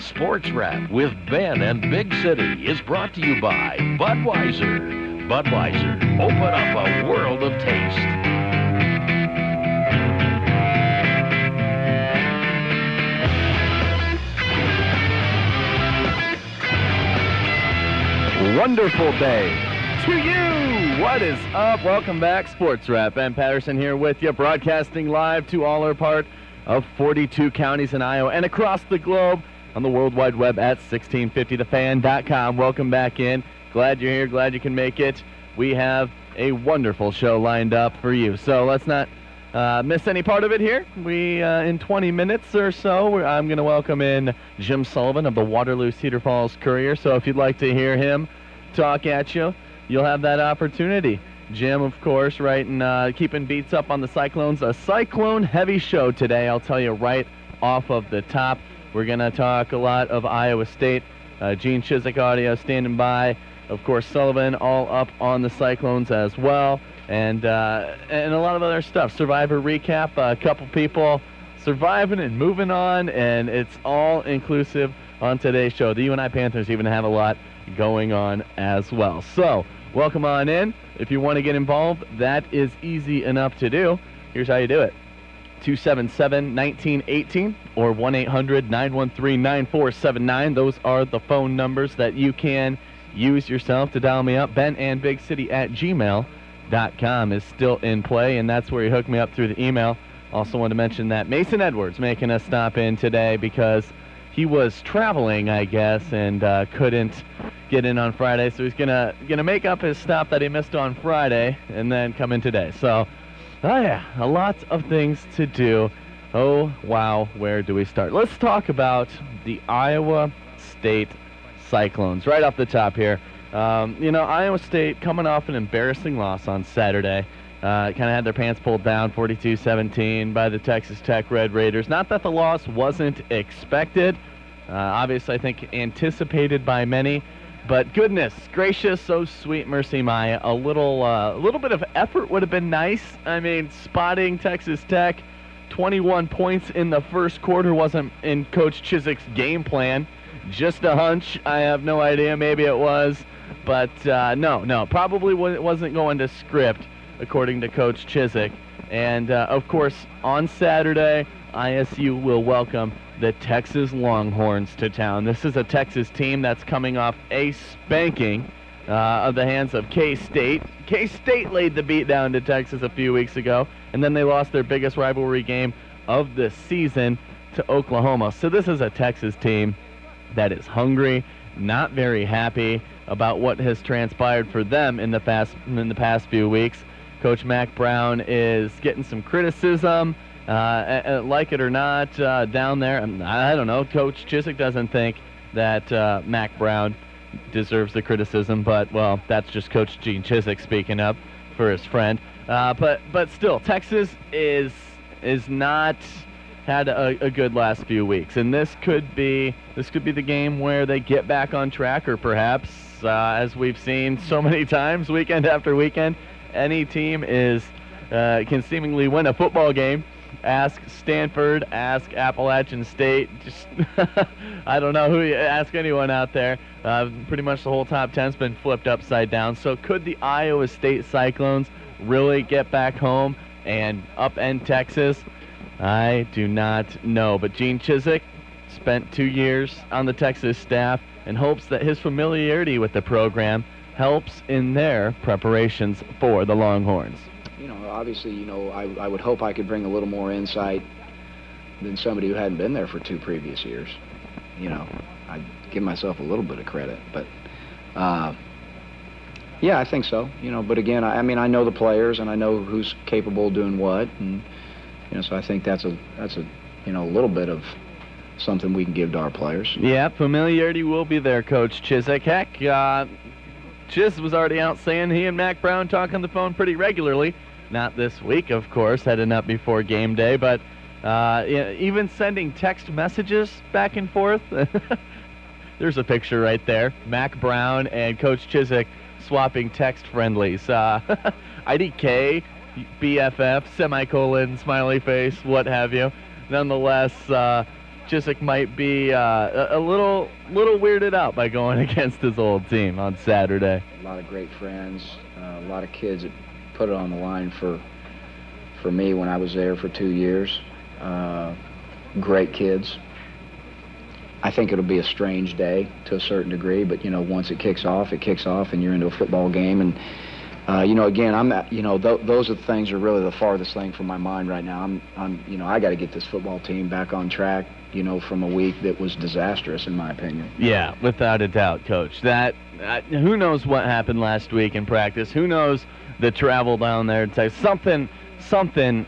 Sports Wrap with Ben and Big City is brought to you by Budweiser. Budweiser, open up a world of taste. Wonderful day to you. What is up? Welcome back, Sports Wrap. Ben Patterson here with you, broadcasting live to all our part of 42 counties in Iowa and across the globe on the World Wide Web at 1650thefan.com. Welcome back in. Glad you're here. Glad you can make it. We have a wonderful show lined up for you. So let's not uh, miss any part of it here. We uh, in 20 minutes or so, I'm going to welcome in Jim Sullivan of the Waterloo Cedar Falls Courier. So if you'd like to hear him talk at you, you'll have that opportunity. Jim, of course, writing, uh, keeping beats up on the Cyclones. A cyclone heavy show today. I'll tell you right off of the top. We're going to talk a lot of Iowa State. Uh, Gene Chizik audio standing by. Of course, Sullivan all up on the Cyclones as well. And, uh, and a lot of other stuff. Survivor recap, a couple people surviving and moving on, and it's all inclusive on today's show. The UNI Panthers even have a lot going on as well. So, welcome on in. If you want to get involved, that is easy enough to do. Here's how you do it 277 1918 or 1 800 913 9479. Those are the phone numbers that you can use yourself to dial me up. Ben and Big City at gmail.com is still in play, and that's where you hook me up through the email. Also, want to mention that Mason Edwards making a stop in today because he was traveling, I guess, and uh, couldn't get in on Friday. So he's gonna gonna make up his stop that he missed on Friday and then come in today. So, oh yeah, a lot of things to do. Oh wow, where do we start? Let's talk about the Iowa State Cyclones right off the top here. Um, you know, Iowa State coming off an embarrassing loss on Saturday. Uh, kind of had their pants pulled down 42 17 by the Texas Tech Red Raiders. Not that the loss wasn't expected, uh, obviously, I think anticipated by many. But goodness gracious, so sweet, Mercy Maya. A little, uh, a little bit of effort would have been nice. I mean, spotting Texas Tech, 21 points in the first quarter wasn't in Coach Chizik's game plan. Just a hunch. I have no idea. Maybe it was, but uh, no, no, probably wasn't going to script according to Coach Chizik. And uh, of course, on Saturday, ISU will welcome the Texas Longhorns to town. This is a Texas team that's coming off a spanking uh, of the hands of K State. K State laid the beat down to Texas a few weeks ago, and then they lost their biggest rivalry game of the season to Oklahoma. So this is a Texas team that is hungry, not very happy about what has transpired for them in the past in the past few weeks. Coach Mack Brown is getting some criticism, uh, like it or not, uh, down there. I don't know. Coach Chizik doesn't think that uh, Mack Brown deserves the criticism, but well, that's just Coach Gene Chizik speaking up for his friend. Uh, but but still, Texas is is not had a, a, good last few weeks, and this could be this could be the game where they get back on track, or perhaps uh, as we've seen so many times, weekend after weekend any team is uh, can seemingly win a football game. Ask Stanford, ask Appalachian State. Just I don't know who. You, ask anyone out there. Uh, pretty much the whole top ten's been flipped upside down. So could the Iowa State Cyclones really get back home and upend Texas? I do not know. But Gene Chizik spent two years on the Texas staff and hopes that his familiarity with the program helps in their preparations for the Longhorns? You know, obviously, you know, I, I would hope I could bring a little more insight than somebody who hadn't been there for two previous years. You know, I give myself a little bit of credit, but uh, yeah, I think so. You know, but again, I, I mean, I know the players and I know who's capable of doing what, and you know, so I think that's a that's a you know a little bit of something we can give to our players. Yeah, familiarity will be there, Coach Chizik. Heck, uh, Chiz was already out saying he and Mack Brown talk on the phone pretty regularly. Not this week, of course, heading up before game day, but uh, even sending text messages back and forth. There's a picture right there. Mack Brown and Coach Chizik swapping text friendlies. Uh, IDK, BFF, semicolon, smiley face, what have you. Nonetheless, uh, Chizik might be uh, a, little little weirded out by going against his old team on Saturday. A lot of great friends, uh, a lot of kids put it on the line for for me when I was there for two years. Uh, great kids. I think it'll be a strange day to a certain degree, but you know, once it kicks off, it kicks off, and you're into a football game. And uh, you know, again, I'm, at, you know, th- those are the things are really the farthest thing from my mind right now. I'm, I'm, you know, I got to get this football team back on track. You know, from a week that was disastrous, in my opinion. Yeah, without a doubt, Coach. That uh, who knows what happened last week in practice? Who knows the travel down there? It's something, something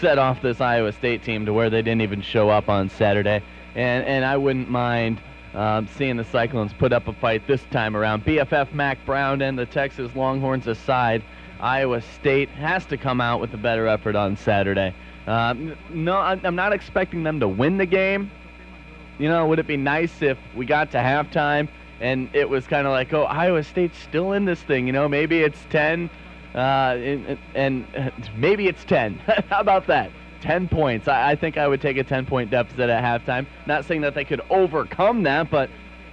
set off this Iowa State team to where they didn't even show up on Saturday and and I wouldn't mind um, seeing the Cyclones put up a fight this time around. BFF Mack Brown and the Texas Longhorns aside, Iowa State has to come out with a better effort on Saturday. Um, no, I'm not expecting them to win the game. You know, would it be nice if we got to halftime and it was kind of like, oh, Iowa State's still in this thing. You know, maybe it's 10, uh, and, and maybe it's 10. How about that? 10 points. I, I think I would take a 10 point deficit at halftime. Not saying that they could overcome that, but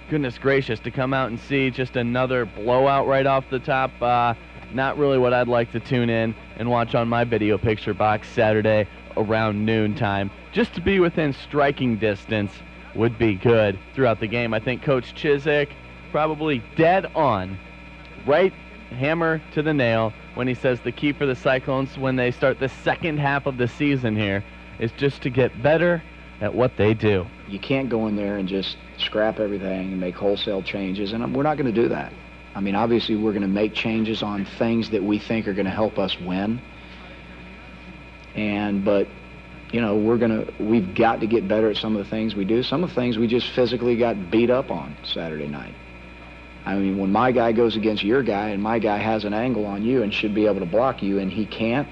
goodness gracious, to come out and see just another blowout right off the top, uh, not really what I'd like to tune in and watch on my video picture box Saturday around noon time. Just to be within striking distance would be good throughout the game. I think Coach Chizik probably dead on, right hammer to the nail when he says the key for the Cyclones when they start the second half of the season here is just to get better at what they do. You can't go in there and just scrap everything and make wholesale changes, and we're not going to do that. I mean, obviously, we're going to make changes on things that we think are going to help us win. And, but, you know, we're going to, we've got to get better at some of the things we do. Some of the things we just physically got beat up on Saturday night. I mean, when my guy goes against your guy and my guy has an angle on you and should be able to block you and he can't,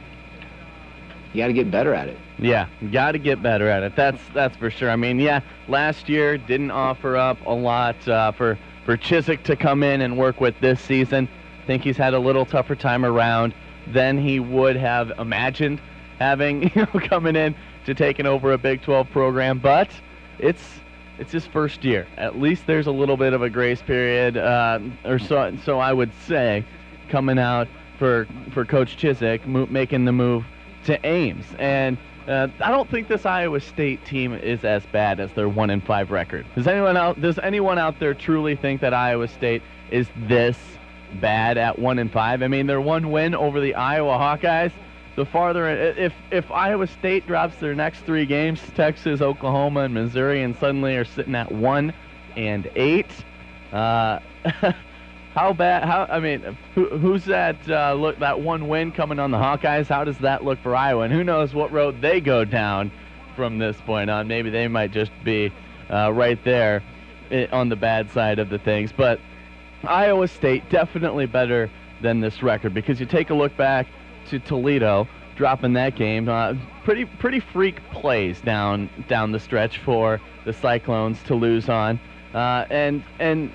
you got to get better at it. Yeah, got to get better at it. That's that's for sure. I mean, yeah, last year didn't offer up a lot uh, for for Chizik to come in and work with this season. I think he's had a little tougher time around than he would have imagined having you know coming in to taking over a Big 12 program. But it's it's his first year. At least there's a little bit of a grace period, uh, or so. So I would say, coming out for for Coach Chizik, mo- making the move to Ames, and uh, I don't think this Iowa State team is as bad as their one in five record. Does anyone out Does anyone out there truly think that Iowa State is this bad at one in five? I mean, their one win over the Iowa Hawkeyes the farther if if Iowa State drops their next three games, Texas, Oklahoma, and Missouri, and suddenly are sitting at one and eight, uh, how bad? How I mean, who, who's that? Uh, look, that one win coming on the Hawkeyes. How does that look for Iowa? And who knows what road they go down from this point on? Maybe they might just be uh, right there eh, on the bad side of the things. But Iowa State definitely better than this record because you take a look back to Toledo, dropping that game. Uh, pretty pretty freak plays down down the stretch for the Cyclones to lose on, uh, and and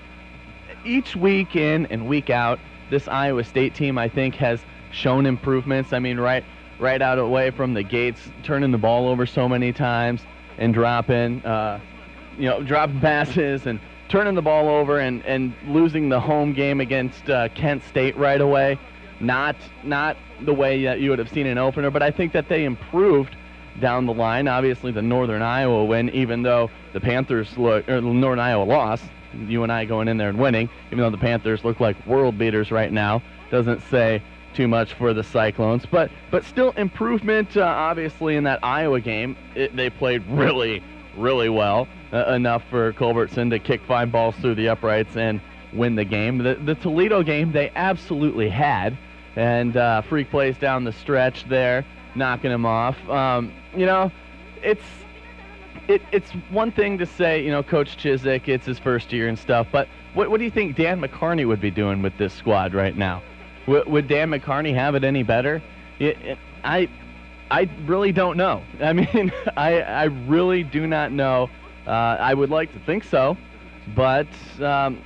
each week in and week out, this Iowa State team I think has shown improvements. I mean, right right out away from the gates, turning the ball over so many times and dropping, uh, you know, dropping passes and turning the ball over and, and losing the home game against uh, Kent State right away. Not not the way that you would have seen an opener, but I think that they improved down the line. Obviously, the Northern Iowa win, even though the Panthers look or Northern Iowa lost. You and I going in there and winning, even though the Panthers look like world beaters right now, doesn't say too much for the Cyclones. But but still improvement. Uh, obviously, in that Iowa game, it, they played really really well uh, enough for Culbertson to kick five balls through the uprights and win the game. The, the Toledo game they absolutely had and uh, freak plays down the stretch there, knocking him off. Um, you know, it's it, it's one thing to say, you know, Coach Chizik, it's his first year and stuff, but what, what do you think Dan McCarney would be doing with this squad right now? W- would Dan McCarney have it any better? It, it, I, I really don't know. I mean, I, I really do not know. Uh, I would like to think so, but um,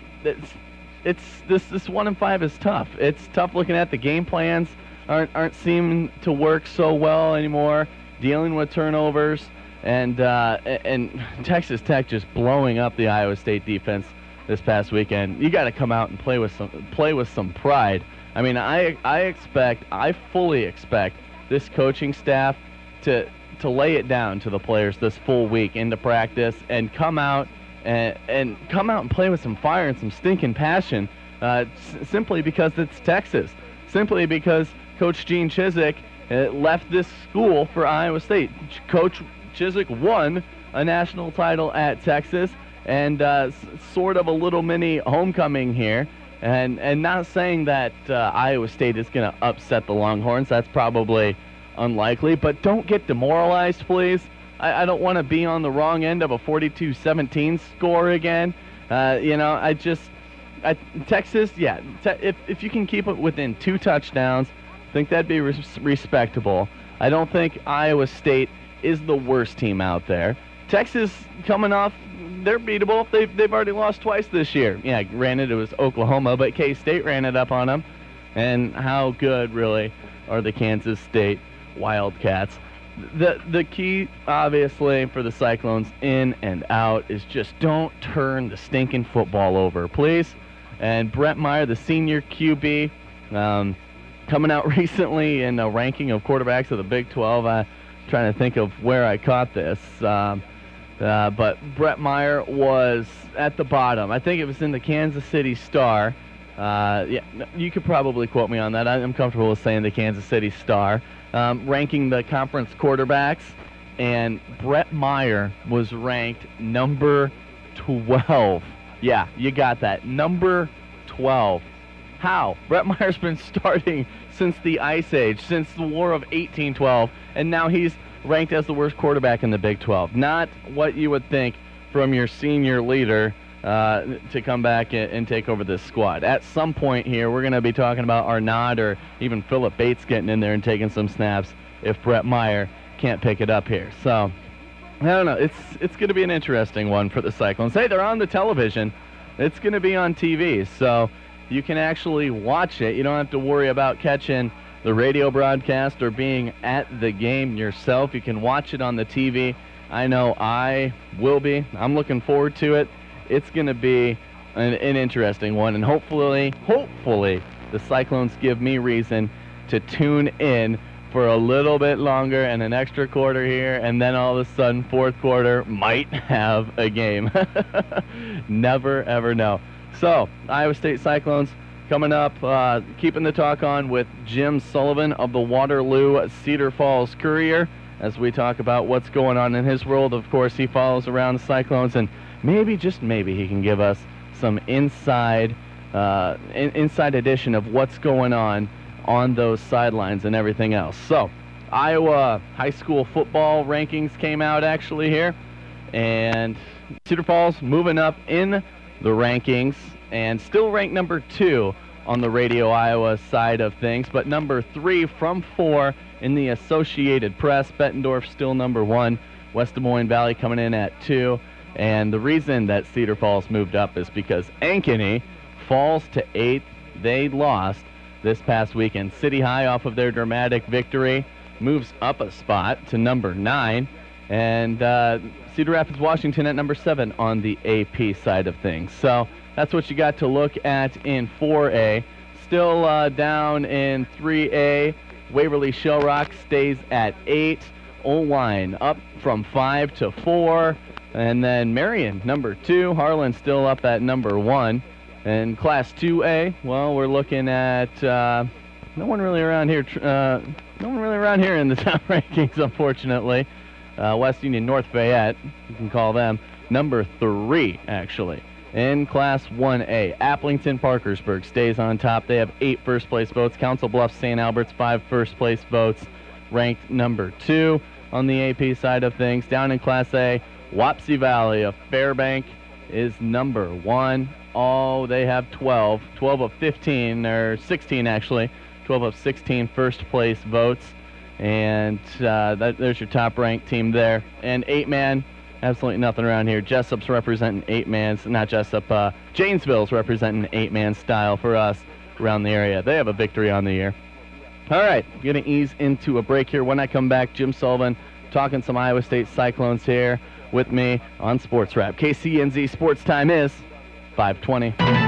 it's, this this one and five is tough. It's tough looking at the game plans aren't aren't seeming to work so well anymore. Dealing with turnovers and uh, and Texas Tech just blowing up the Iowa State defense this past weekend. You got to come out and play with some play with some pride. I mean, I I expect, I fully expect this coaching staff to to lay it down to the players this full week into practice and come out and and come out and play with some fire and some stinking passion. Uh, simply because it's Texas. Simply because Coach Gene Chizik uh, left this school for Iowa State. Ch- Coach Chizik won a national title at Texas and uh, sort of a little mini homecoming here. And and not saying that uh, Iowa State is going to upset the Longhorns. That's probably unlikely. But don't get demoralized, please. I, I don't want to be on the wrong end of a 42-17 score again. Uh, you know, I just I, Texas, yeah. Te- if if you can keep it within two touchdowns, I think that'd be res- respectable. I don't think Iowa State is the worst team out there. Texas coming off, they're beatable. They've they've already lost twice this year. Yeah, granted it was Oklahoma, but K State ran it up on them. And how good really are the Kansas State Wildcats? The the key obviously for the Cyclones in and out is just don't turn the stinking football over, please. And Bret Meyer, the senior QB, um, coming out recently in a ranking of quarterbacks of the Big 12. I'm trying to think of where I caught this. Um, uh, but Bret Meyer was at the bottom. I think it was in the Kansas City Star. Uh, yeah, you could probably quote me on that. I'm comfortable with saying the Kansas City Star, um, ranking the conference quarterbacks, and Bret Meyer was ranked number 12. Yeah, you got that. Number 12. How? Bret Meyer's been starting since the Ice Age, since the War of 1812, and now he's ranked as the worst quarterback in the Big 12. Not what you would think from your senior leader uh, to come back and, and take over this squad. At some point here, we're going to be talking about Arnaud or even Phillip Bates getting in there and taking some snaps if Bret Meyer can't pick it up here. So, I don't know. It's it's going to be an interesting one for the Cyclones. Hey, they're on the television. It's going to be on TV, so you can actually watch it. You don't have to worry about catching the radio broadcast or being at the game yourself. You can watch it on the TV. I know I will be. I'm looking forward to it. It's going to be an, an interesting one, and hopefully, hopefully, the Cyclones give me reason to tune in for a little bit longer and an extra quarter here, and then all of a sudden, fourth quarter might have a game. Never ever know. So, Iowa State Cyclones coming up, uh, keeping the talk on with Jim Sullivan of the Waterloo Cedar Falls Courier as we talk about what's going on in his world. Of course, he follows around the Cyclones, and maybe, just maybe, he can give us some inside, uh, in- inside edition of what's going on on those sidelines and everything else. So, Iowa high school football rankings came out actually here, and Cedar Falls moving up in the rankings and still ranked number two on the Radio Iowa side of things, but number three from four in the Associated Press. Bettendorf still number one. West Des Moines Valley coming in at two. And the reason that Cedar Falls moved up is because Ankeny falls to eighth. They lost this past weekend. City High, off of their dramatic victory, moves up a spot to number nine. And uh, Cedar Rapids, Washington at number seven on the AP side of things. So that's what you got to look at in 4A. Still uh, down in 3A. Waverly Shell Rock stays at eight. Oelwein up from five to four. And then Marion, number two. Harlan still up at number one. And Class 2A, well, we're looking at uh, no one really around here. Uh, no one really around here in the top rankings, unfortunately. Uh, West Union North Fayette, you can call them number three, actually. In Class 1A, Aplington Parkersburg stays on top. They have eight first place votes. Council Bluffs St. Albert's five first place votes, ranked number two on the AP side of things. Down in Class A, Wapsie Valley of Fairbank is number one. Oh, they have 12. 12 of 15, or 16 actually. 12 of 16 first place votes. And uh, that, there's your top ranked team there. And eight man, absolutely nothing around here. Jesup's representing eight man's, not Jesup. Uh, Janesville's representing eight man style for us around the area. They have a victory on the year. All right, going to ease into a break here. When I come back, Jim Sullivan talking some Iowa State Cyclones here with me on Sports Wrap. KCNZ Sports Time is 520.